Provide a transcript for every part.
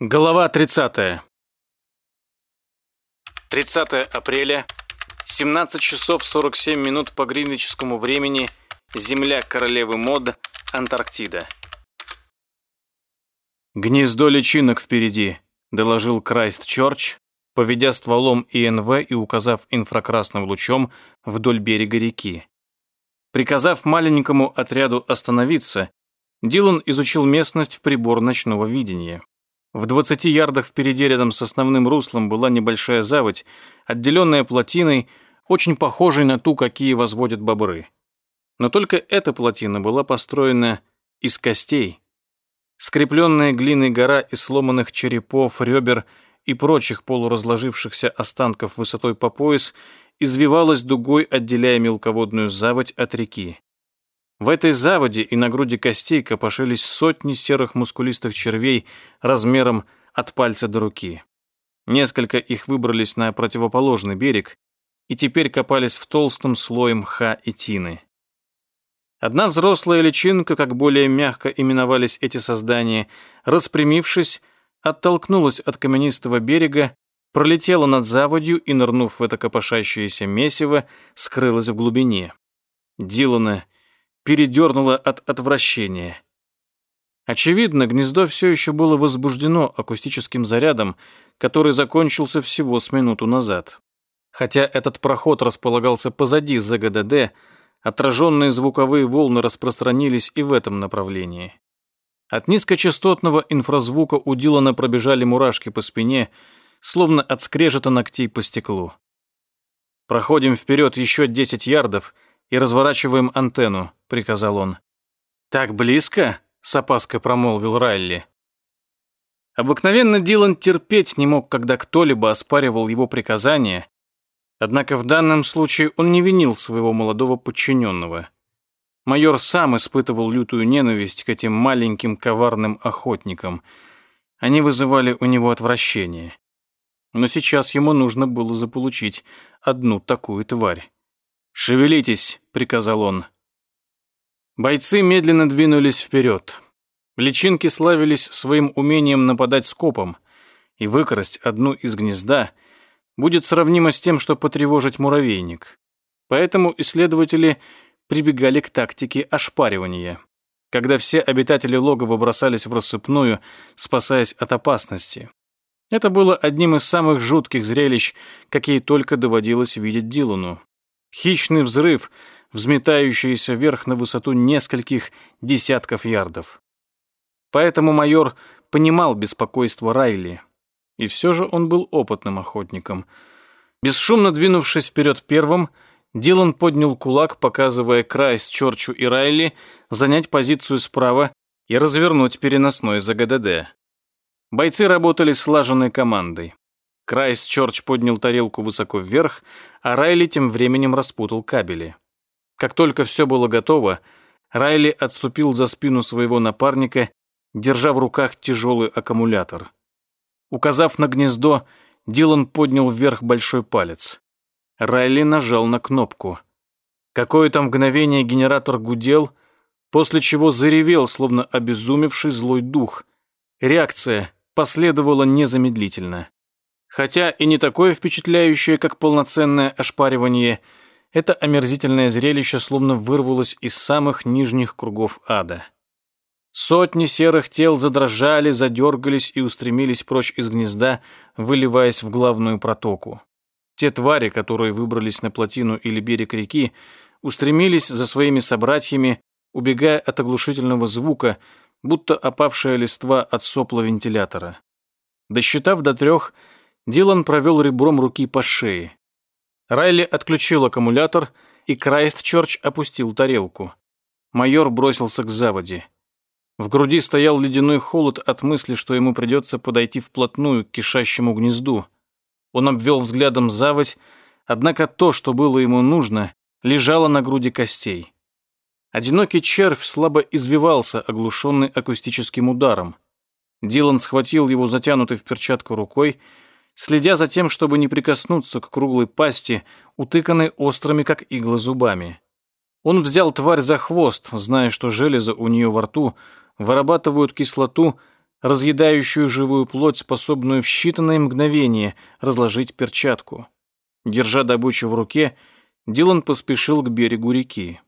Голова 30. 30 апреля, 17 часов 47 минут по гринвичскому времени, Земля королевы мод, Антарктида. «Гнездо личинок впереди», — доложил Крайст Чорч, поведя стволом ИНВ и указав инфракрасным лучом вдоль берега реки. Приказав маленькому отряду остановиться, Дилан изучил местность в прибор ночного видения. В 20 ярдах впереди рядом с основным руслом была небольшая заводь, отделенная плотиной, очень похожей на ту, какие возводят бобры. Но только эта плотина была построена из костей. Скрепленная глиной гора из сломанных черепов, ребер и прочих полуразложившихся останков высотой по пояс извивалась дугой, отделяя мелководную заводь от реки. В этой заводе и на груди костей копошились сотни серых мускулистых червей размером от пальца до руки. Несколько их выбрались на противоположный берег и теперь копались в толстом слое мха и тины. Одна взрослая личинка, как более мягко именовались эти создания, распрямившись, оттолкнулась от каменистого берега, пролетела над заводью и, нырнув в это копошащееся месиво, скрылась в глубине. Дилана передернуло от отвращения. Очевидно, гнездо все еще было возбуждено акустическим зарядом, который закончился всего с минуту назад. Хотя этот проход располагался позади ЗГДД, отраженные звуковые волны распространились и в этом направлении. От низкочастотного инфразвука у Дилана пробежали мурашки по спине, словно от скрежета ногтей по стеклу. Проходим вперед еще 10 ярдов — и разворачиваем антенну», — приказал он. «Так близко?» — с опаской промолвил Райли. Обыкновенно Дилан терпеть не мог, когда кто-либо оспаривал его приказания, однако в данном случае он не винил своего молодого подчиненного. Майор сам испытывал лютую ненависть к этим маленьким коварным охотникам. Они вызывали у него отвращение. Но сейчас ему нужно было заполучить одну такую тварь. «Шевелитесь», — приказал он. Бойцы медленно двинулись вперед. Личинки славились своим умением нападать скопом, и выкрасть одну из гнезда будет сравнимо с тем, что потревожить муравейник. Поэтому исследователи прибегали к тактике ошпаривания, когда все обитатели логова бросались в рассыпную, спасаясь от опасности. Это было одним из самых жутких зрелищ, какие только доводилось видеть Дилану. Хищный взрыв, взметающийся вверх на высоту нескольких десятков ярдов. Поэтому майор понимал беспокойство Райли. И все же он был опытным охотником. Бесшумно двинувшись вперед первым, Дилан поднял кулак, показывая Крайс, Чорчу и Райли занять позицию справа и развернуть переносной за ГДД. Бойцы работали слаженной командой. Крайс Чорч поднял тарелку высоко вверх, а Райли тем временем распутал кабели. Как только все было готово, Райли отступил за спину своего напарника, держа в руках тяжелый аккумулятор. Указав на гнездо, Дилан поднял вверх большой палец. Райли нажал на кнопку. Какое-то мгновение генератор гудел, после чего заревел, словно обезумевший злой дух. Реакция последовала незамедлительно. Хотя и не такое впечатляющее, как полноценное ошпаривание, это омерзительное зрелище словно вырвалось из самых нижних кругов ада. Сотни серых тел задрожали, задергались и устремились прочь из гнезда, выливаясь в главную протоку. Те твари, которые выбрались на плотину или берег реки, устремились за своими собратьями, убегая от оглушительного звука, будто опавшая листва от сопла вентилятора. Досчитав до трех, Дилан провел ребром руки по шее. Райли отключил аккумулятор, и Крайстчерч опустил тарелку. Майор бросился к заводе. В груди стоял ледяной холод от мысли, что ему придется подойти вплотную к кишащему гнезду. Он обвел взглядом заводь, однако то, что было ему нужно, лежало на груди костей. Одинокий червь слабо извивался, оглушенный акустическим ударом. Дилан схватил его затянутой в перчатку рукой, следя за тем, чтобы не прикоснуться к круглой пасти, утыканной острыми, как иглы, зубами. Он взял тварь за хвост, зная, что железы у нее во рту вырабатывают кислоту, разъедающую живую плоть, способную в считанные мгновения разложить перчатку. Держа добычу в руке, Дилан поспешил к берегу реки.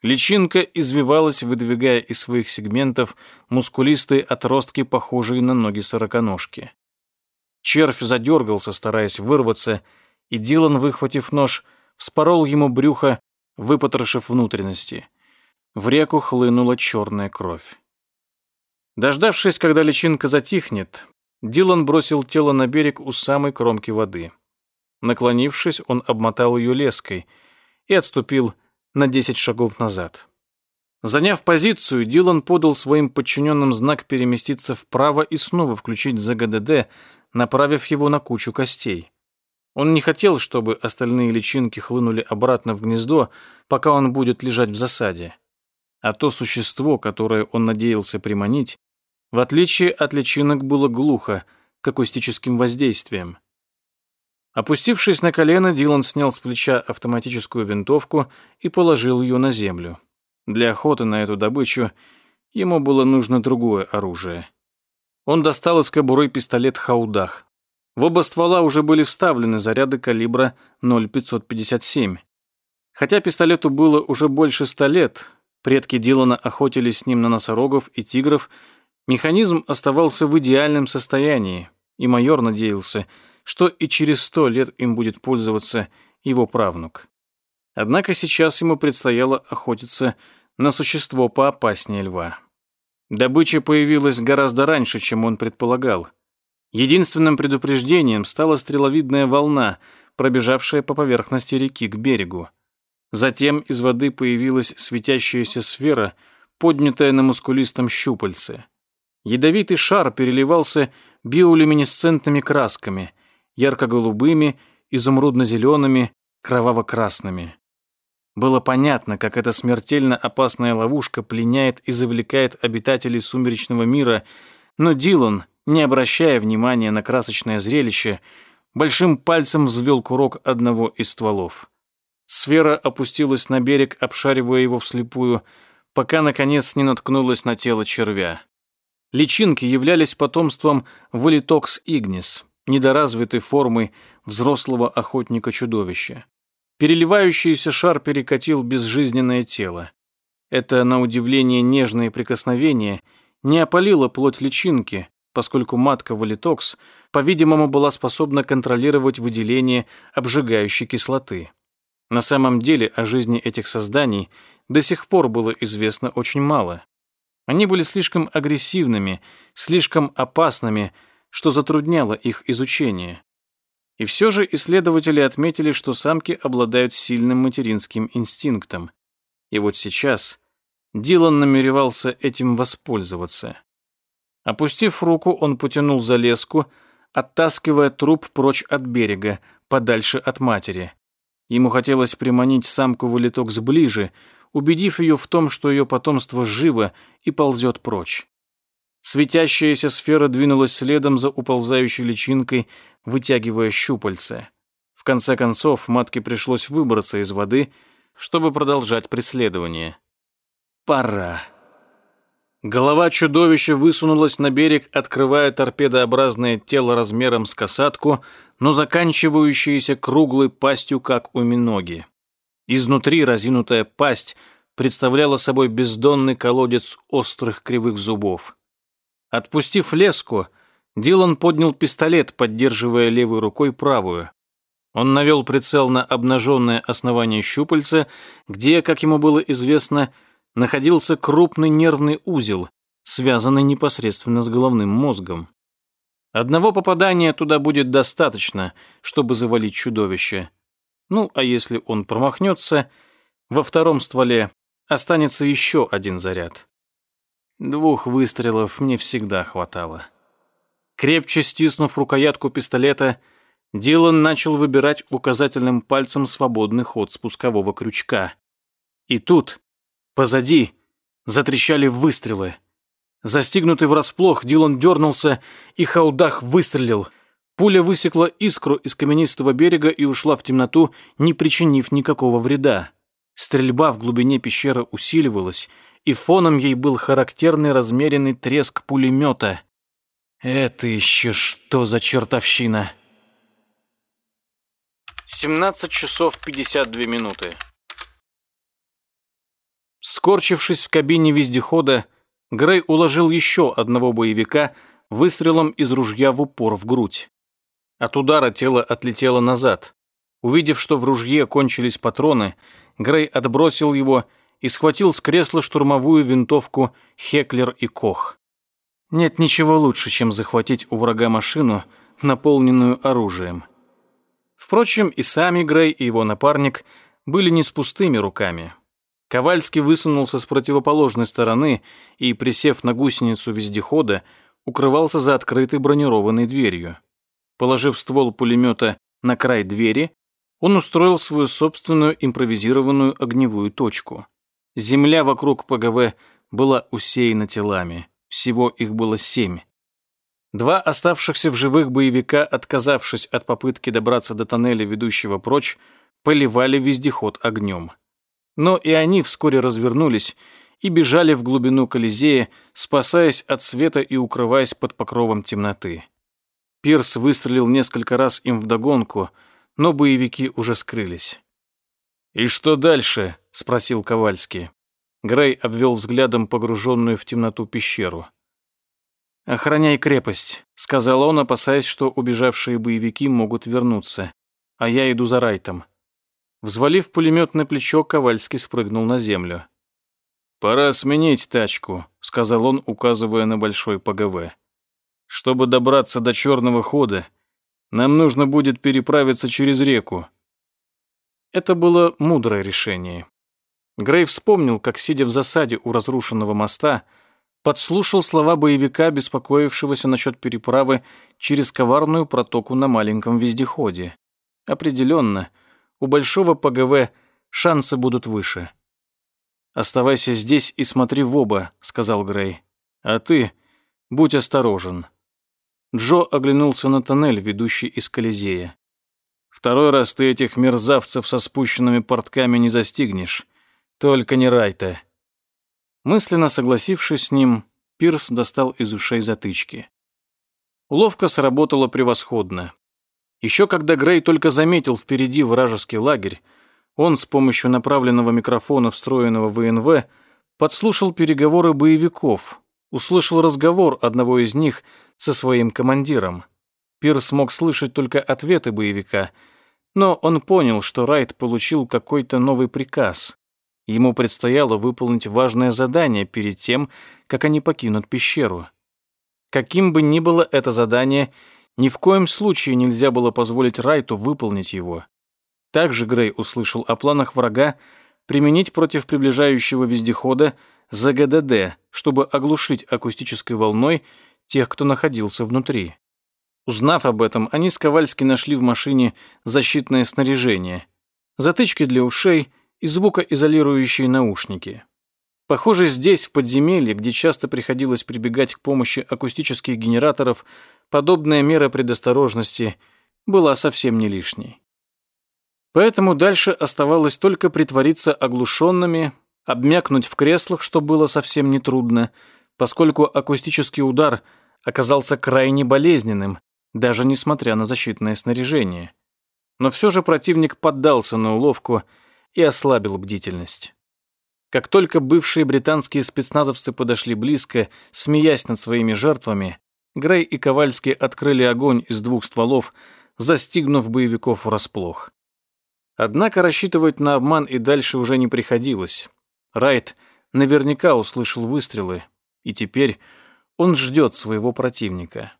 Личинка извивалась, выдвигая из своих сегментов мускулистые отростки, похожие на ноги сороконожки. Червь задергался, стараясь вырваться, и Дилан, выхватив нож, вспорол ему брюхо, выпотрошив внутренности. В реку хлынула черная кровь. Дождавшись, когда личинка затихнет, Дилан бросил тело на берег у самой кромки воды. Наклонившись, он обмотал ее леской и отступил на 10 шагов назад. Заняв позицию, Дилан подал своим подчиненным знак переместиться вправо и снова включить ЗГДД, направив его на кучу костей. Он не хотел, чтобы остальные личинки хлынули обратно в гнездо, пока он будет лежать в засаде. А то существо, которое он надеялся приманить, в отличие от личинок было глухо к акустическим воздействиям. Опустившись на колено, Дилан снял с плеча автоматическую винтовку и положил ее на землю. Для охоты на эту добычу ему было нужно другое оружие. Он достал из кобуры пистолет «Хаудах». В оба ствола уже были вставлены заряды калибра 0,557. Хотя пистолету было уже больше ста лет, предки Дилана охотились с ним на носорогов и тигров, механизм оставался в идеальном состоянии, и майор надеялся – что и через сто лет им будет пользоваться его правнук. Однако сейчас ему предстояло охотиться на существо поопаснее льва. Добыча появилась гораздо раньше, чем он предполагал. Единственным предупреждением стала стреловидная волна, пробежавшая по поверхности реки к берегу. Затем из воды появилась светящаяся сфера, поднятая на мускулистом щупальце. Ядовитый шар переливался биолюминесцентными красками, ярко-голубыми, изумрудно-зелеными, кроваво-красными. Было понятно, как эта смертельно опасная ловушка пленяет и завлекает обитателей сумеречного мира, но Дилан, не обращая внимания на красочное зрелище, большим пальцем взвел курок одного из стволов. Сфера опустилась на берег, обшаривая его вслепую, пока, наконец, не наткнулась на тело червя. Личинки являлись потомством Валитокс игнис, недоразвитой формы взрослого охотника-чудовища. Переливающийся шар перекатил безжизненное тело. Это, на удивление, нежное прикосновение не опалило плоть личинки, поскольку матка Валитокс, по-видимому, была способна контролировать выделение обжигающей кислоты. На самом деле о жизни этих созданий до сих пор было известно очень мало. Они были слишком агрессивными, слишком опасными, что затрудняло их изучение. И все же исследователи отметили, что самки обладают сильным материнским инстинктом. И вот сейчас Дилан намеревался этим воспользоваться. Опустив руку, он потянул за леску, оттаскивая труп прочь от берега, подальше от матери. Ему хотелось приманить самку в литок сближе, убедив ее в том, что ее потомство живо и ползет прочь. Светящаяся сфера двинулась следом за уползающей личинкой, вытягивая щупальца. В конце концов, матке пришлось выбраться из воды, чтобы продолжать преследование. Пора. Голова чудовища высунулась на берег, открывая торпедообразное тело размером с касатку, но заканчивающееся круглой пастью, как у миноги. Изнутри разинутая пасть представляла собой бездонный колодец острых кривых зубов. Отпустив леску, Дилан поднял пистолет, поддерживая левой рукой правую. Он навел прицел на обнаженное основание щупальца, где, как ему было известно, находился крупный нервный узел, связанный непосредственно с головным мозгом. Одного попадания туда будет достаточно, чтобы завалить чудовище. Ну, а если он промахнется, во втором стволе останется еще один заряд. Двух выстрелов мне всегда хватало. Крепче стиснув рукоятку пистолета, Дилан начал выбирать указательным пальцем свободный ход спускового крючка. И тут, позади, затрещали выстрелы. Застигнутый врасплох, Дилан дернулся, и Хаудах выстрелил. Пуля высекла искру из каменистого берега и ушла в темноту, не причинив никакого вреда. Стрельба в глубине пещеры усиливалась, и фоном ей был характерный размеренный треск пулемета. Это еще что за чертовщина? 17 часов 52 минуты. Скорчившись в кабине вездехода, Грей уложил еще одного боевика выстрелом из ружья в упор в грудь. От удара тело отлетело назад. Увидев, что в ружье кончились патроны, Грей отбросил его и схватил с кресла штурмовую винтовку Хеклер и Кох. Нет ничего лучше, чем захватить у врага машину, наполненную оружием. Впрочем, и сами Грей, и его напарник были не с пустыми руками. Ковальский высунулся с противоположной стороны и, присев на гусеницу вездехода, укрывался за открытой бронированной дверью. Положив ствол пулемета на край двери, он устроил свою собственную импровизированную огневую точку. Земля вокруг ПГВ была усеяна телами. Всего их было семь. Два оставшихся в живых боевика, отказавшись от попытки добраться до тоннеля, ведущего прочь, поливали вездеход огнем. Но и они вскоре развернулись и бежали в глубину Колизея, спасаясь от света и укрываясь под покровом темноты. Пирс выстрелил несколько раз им вдогонку, но боевики уже скрылись. «И что дальше?» — спросил Ковальский. Грей обвел взглядом погруженную в темноту пещеру. «Охраняй крепость», — сказал он, опасаясь, что убежавшие боевики могут вернуться. «А я иду за Райтом». Взвалив пулемет на плечо, Ковальский спрыгнул на землю. «Пора сменить тачку», — сказал он, указывая на большой ПГВ. «Чтобы добраться до черного хода, нам нужно будет переправиться через реку». Это было мудрое решение. Грей вспомнил, как, сидя в засаде у разрушенного моста, подслушал слова боевика, беспокоившегося насчет переправы через коварную протоку на маленьком вездеходе. Определенно, у большого ПГВ шансы будут выше. «Оставайся здесь и смотри в оба», — сказал Грей. «А ты будь осторожен». Джо оглянулся на тоннель, ведущий из Колизея. «Второй раз ты этих мерзавцев со спущенными портками не застигнешь. Только не Райта. Мысленно согласившись с ним, Пирс достал из ушей затычки. Уловка сработала превосходно. Еще когда Грей только заметил впереди вражеский лагерь, он с помощью направленного микрофона, встроенного в ВНВ, подслушал переговоры боевиков, услышал разговор одного из них со своим командиром. Пирс мог слышать только ответы боевика, но он понял, что Райт получил какой-то новый приказ. Ему предстояло выполнить важное задание перед тем, как они покинут пещеру. Каким бы ни было это задание, ни в коем случае нельзя было позволить Райту выполнить его. Также Грей услышал о планах врага применить против приближающего вездехода ЗГДД, чтобы оглушить акустической волной тех, кто находился внутри. Узнав об этом, они с Ковальски нашли в машине защитное снаряжение. Затычки для ушей, и звукоизолирующие наушники. Похоже, здесь, в подземелье, где часто приходилось прибегать к помощи акустических генераторов, подобная мера предосторожности была совсем не лишней. Поэтому дальше оставалось только притвориться оглушенными, обмякнуть в креслах, что было совсем нетрудно, поскольку акустический удар оказался крайне болезненным, даже несмотря на защитное снаряжение. Но все же противник поддался на уловку – и ослабил бдительность. Как только бывшие британские спецназовцы подошли близко, смеясь над своими жертвами, Грей и Ковальский открыли огонь из двух стволов, застигнув боевиков врасплох. Однако рассчитывать на обман и дальше уже не приходилось. Райт наверняка услышал выстрелы, и теперь он ждет своего противника.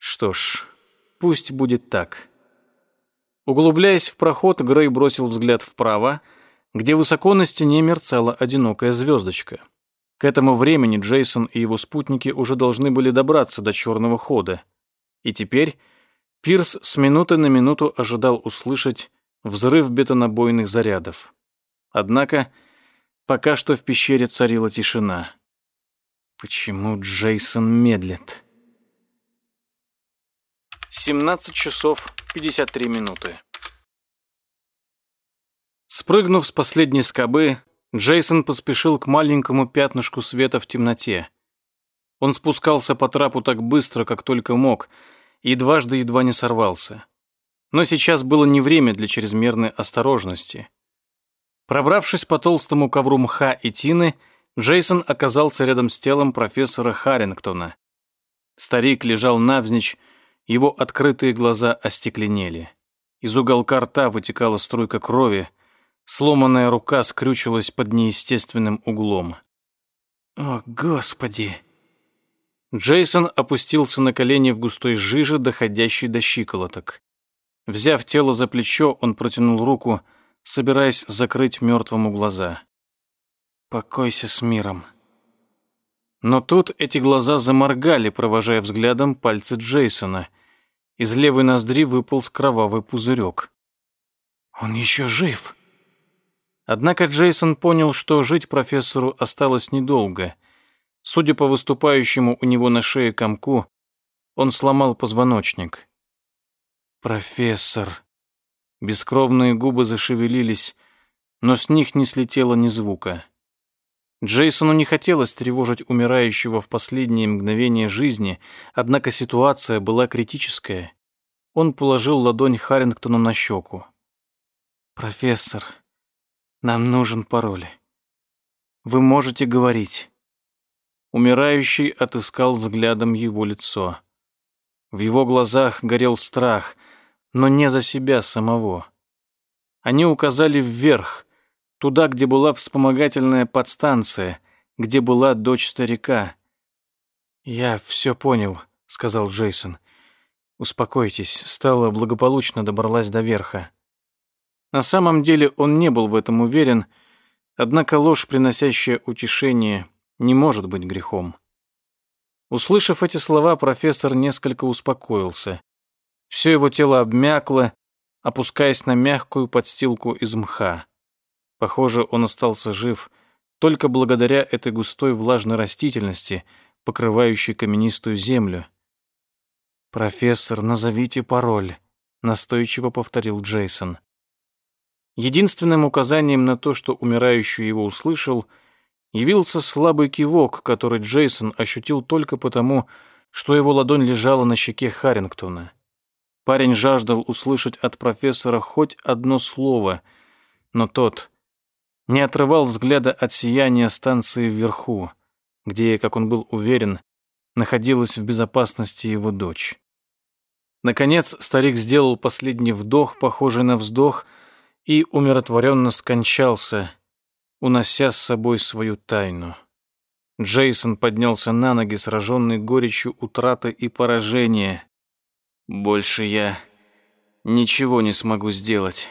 Что ж, пусть будет так. Углубляясь в проход, Грей бросил взгляд вправо, где высоко на стене мерцала одинокая звездочка. К этому времени Джейсон и его спутники уже должны были добраться до черного хода. И теперь Пирс с минуты на минуту ожидал услышать взрыв бетонобойных зарядов. Однако пока что в пещере царила тишина. Почему Джейсон медлит? 17 часов 53 минуты. Спрыгнув с последней скобы, Джейсон поспешил к маленькому пятнышку света в темноте. Он спускался по трапу так быстро, как только мог, и дважды едва не сорвался. Но сейчас было не время для чрезмерной осторожности. Пробравшись по толстому ковру мха и тины, Джейсон оказался рядом с телом профессора Харрингтона. Старик лежал навзничь, его открытые глаза остекленели. Из уголка рта вытекала струйка крови, сломанная рука скрючилась под неестественным углом. «О, Господи!» Джейсон опустился на колени в густой жиже, доходящей до щиколоток. Взяв тело за плечо, он протянул руку, собираясь закрыть мертвому глаза. «Покойся с миром». Но тут эти глаза заморгали, провожая взглядом пальцы Джейсона. Из левой ноздри выполз кровавый пузырек. «Он еще жив!» Однако Джейсон понял, что жить профессору осталось недолго. Судя по выступающему у него на шее комку, он сломал позвоночник. «Профессор!» Бескровные губы зашевелились, но с них не слетело ни звука. Джейсону не хотелось тревожить умирающего в последние мгновения жизни, однако ситуация была критическая. Он положил ладонь Харрингтону на щеку. «Профессор, нам нужен пароль. Вы можете говорить». Умирающий отыскал взглядом его лицо. В его глазах горел страх, но не за себя самого. Они указали вверх, туда, где была вспомогательная подстанция, где была дочь старика. «Я все понял», — сказал Джейсон. «Успокойтесь, Стала благополучно добралась до верха». На самом деле он не был в этом уверен, однако ложь, приносящая утешение, не может быть грехом. Услышав эти слова, профессор несколько успокоился. Все его тело обмякло, опускаясь на мягкую подстилку из мха. Похоже, он остался жив только благодаря этой густой влажной растительности, покрывающей каменистую землю. «Профессор, назовите пароль», — настойчиво повторил Джейсон. Единственным указанием на то, что умирающий его услышал, явился слабый кивок, который Джейсон ощутил только потому, что его ладонь лежала на щеке Харрингтона. Парень жаждал услышать от профессора хоть одно слово, но тот не отрывал взгляда от сияния станции вверху, где, как он был уверен, находилась в безопасности его дочь. Наконец старик сделал последний вдох, похожий на вздох, и умиротворенно скончался, унося с собой свою тайну. Джейсон поднялся на ноги, сраженный горечью утраты и поражения. «Больше я ничего не смогу сделать».